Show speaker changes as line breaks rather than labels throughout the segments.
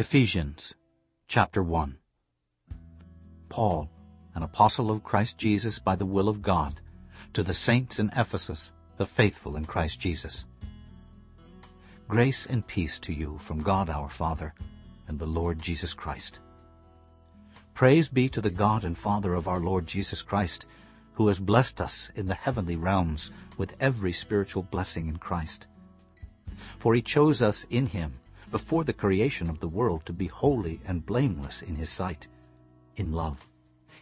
Ephesians chapter 1 Paul, an apostle of Christ Jesus by the will of God, to the saints in Ephesus, the faithful in Christ Jesus. Grace and peace to you from God our Father and the Lord Jesus Christ. Praise be to the God and Father of our Lord Jesus Christ, who has blessed us in the heavenly realms with every spiritual blessing in Christ. For he chose us in him before the creation of the world to be holy and blameless in his sight. In love,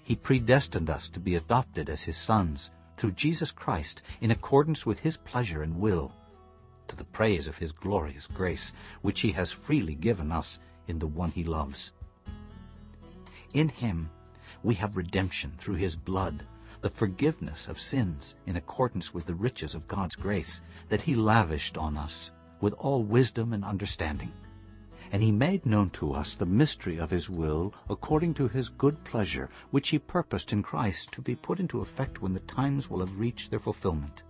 he predestined us to be adopted as his sons through Jesus Christ in accordance with his pleasure and will, to the praise of his glorious grace, which he has freely given us in the one he loves. In him we have redemption through his blood, the forgiveness of sins in accordance with the riches of God's grace that he lavished on us with all wisdom and understanding. And he made known to us the mystery of his will according to his good pleasure, which he purposed in Christ to be put into effect when the times will have reached their fulfillment,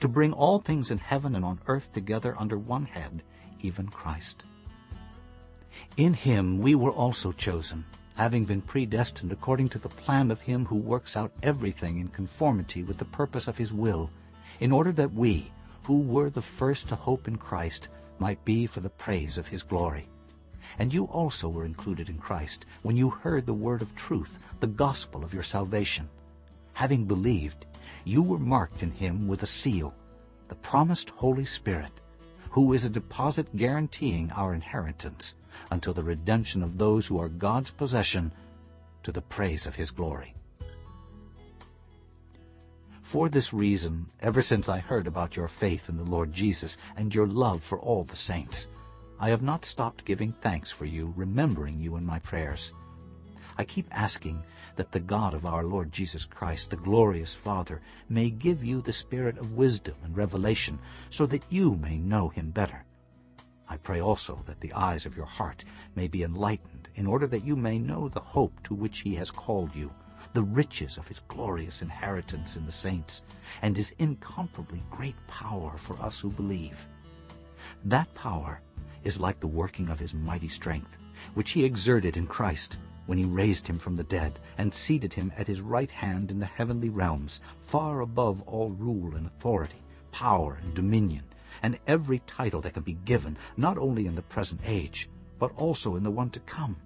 to bring all things in heaven and on earth together under one head, even Christ. In him we were also chosen, having been predestined according to the plan of him who works out everything in conformity with the purpose of his will, in order that we, who were the first to hope in Christ might be for the praise of his glory. And you also were included in Christ when you heard the word of truth, the gospel of your salvation. Having believed, you were marked in him with a seal, the promised Holy Spirit, who is a deposit guaranteeing our inheritance until the redemption of those who are God's possession to the praise of his glory. For this reason, ever since I heard about your faith in the Lord Jesus and your love for all the saints, I have not stopped giving thanks for you, remembering you in my prayers. I keep asking that the God of our Lord Jesus Christ, the glorious Father, may give you the spirit of wisdom and revelation, so that you may know him better. I pray also that the eyes of your heart may be enlightened, in order that you may know the hope to which he has called you, the riches of his glorious inheritance in the saints, and his incomparably great power for us who believe. That power is like the working of his mighty strength, which he exerted in Christ when he raised him from the dead and seated him at his right hand in the heavenly realms, far above all rule and authority, power and dominion, and every title that can be given, not only in the present age, but also in the one to come.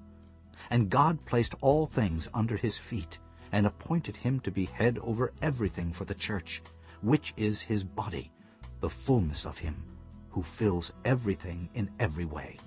And God placed all things under his feet, and appointed him to be head over everything for the church, which is his body, the fullness of him, who fills everything in every way.